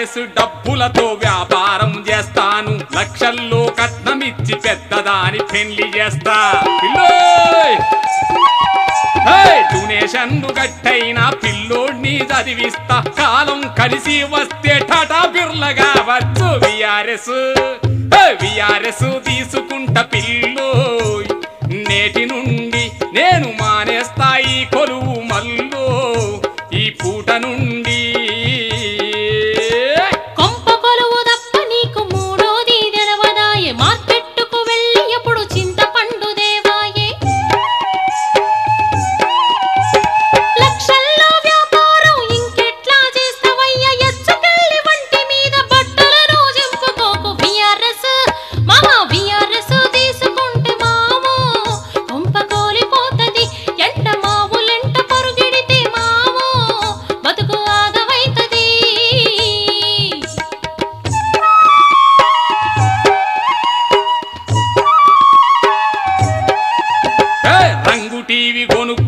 VRS డబ్బులతో వ్యాపారం చేస్తాను. లక్షల్లో కట్నమిచ్చి పెద్దదాని పెళ్ళి చేస్తా. పిల్లోయ్ డొనేషన్లు గట్టైన పిల్లోడిని చదివిస్తా. కాలం కలిసి వస్తే టాటా బిర్లగా వచ్చు విఆర్ఎస్. విఆర్ఎస్ తీసుకుంటా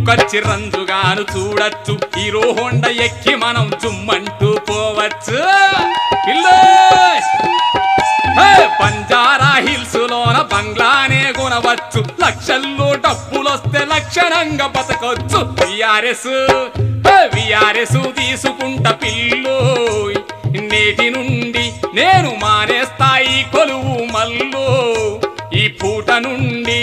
ఒక్క చిరంజుగాను చూడచ్చు. చూడొచ్చు హీరో హోండ ఎక్కి మనం జుమ్మంటూ పోవచ్చు. పంజారా బంజారా హిల్స్ లోన బంగ్లానే కొనవచ్చు. లక్షల్లో డబ్బులొస్తే లక్షణంగా బతకొచ్చు. విఆర్ఎస్ విఆర్ఎస్ తీసుకుంటా పిల్లు. నేటి నుండి నేను మానేస్తాయి కొలువు మల్లో. ఈ పూట నుండి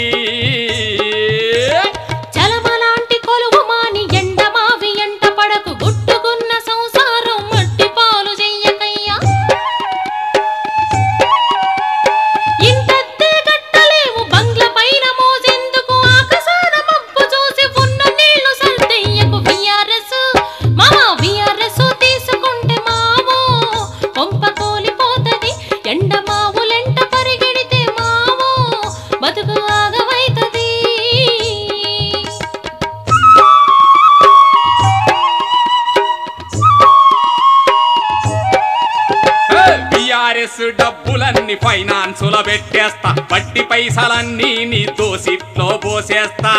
బిఆర్ఎస్ డబ్బులన్నీ ఫైనాన్సుల పెట్టేస్తా. వడ్డీ పైసలన్నీ నీ దోసిట్లో పోసేస్తా.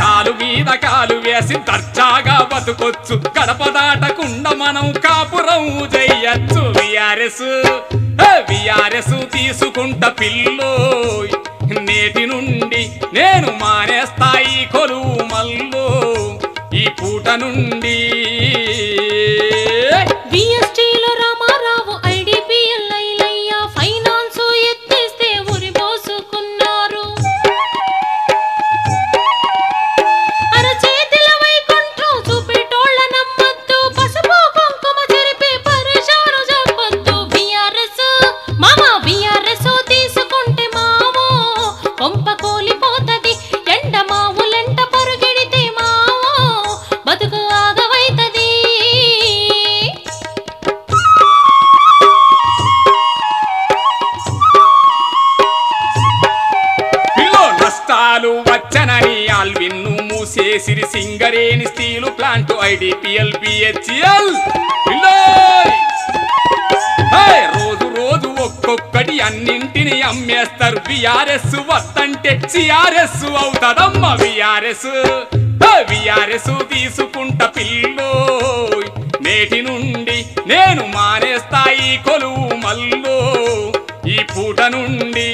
కాలు మీద కాలు వేసి దర్జాగా బతుకొచ్చు. గడప దాటకుండా మనం కాపురం చెయ్యొచ్చు విఆర్ఎస్ విఆర్ఎస్ తీసుకుంటా పిల్లో నష్టాలు వచ్చనని ఆల్విన్ను మూసేసిరి Singareni steel plant IDPL PHL రోజు రోజు ఒక్కొక్కటి అన్నింటిని అమ్మేస్తారు. విఆర్ఎస్ వస్తంటే సిఆర్ఎస్ అవుతదమ్మ బిఆర్ఎస్ విఆర్ఎస్ తీసుకుంటా పిల్లో నేటి నుండి నేను మానేస్తాయి కొలువు మల్లో. ఈ పూట నుండి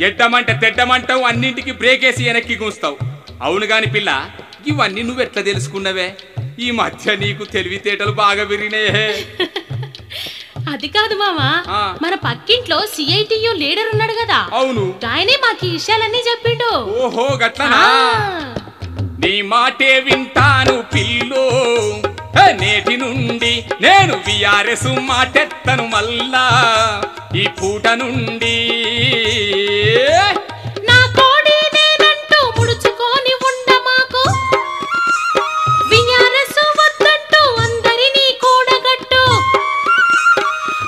ఎడ్డమంట తెడ్డమంటావు అన్నింటికి బ్రేకేసి వెనక్కి గుంస్తావు అవును గాని పిల్ల ఇవన్నీ నువ్వెట్లా తెలుసుకున్నవే? ఈ మధ్య నీకు తెలివితేటలు బాగా విరిగినాయే. అది కాదు మామా. మన పక్కింట్లో సిఐటియు లీడర్ ఉన్నాడు కదా. అవును. ఆయనే మాకు ఈ విషయాలన్నీ చెప్పిండు. ఓహో గట్లనా. నీ మాటే వింటాను పిల్లో. నేటి నుండి నేను విఆర్ఎస్ మాటెత్తను మల్లా ఈ పూట నుండి. నా ముడుచుకొని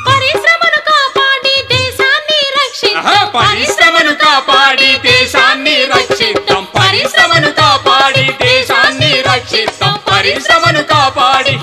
పరిశ్రమను కాపాడి దేశాన్ని రక్షిద్దాం. పరిశ్రమను కాపాడి దేశాన్ని పరిశ్రమను కాపాడి దేశాన్ని పరిశ్రమను కాపాడి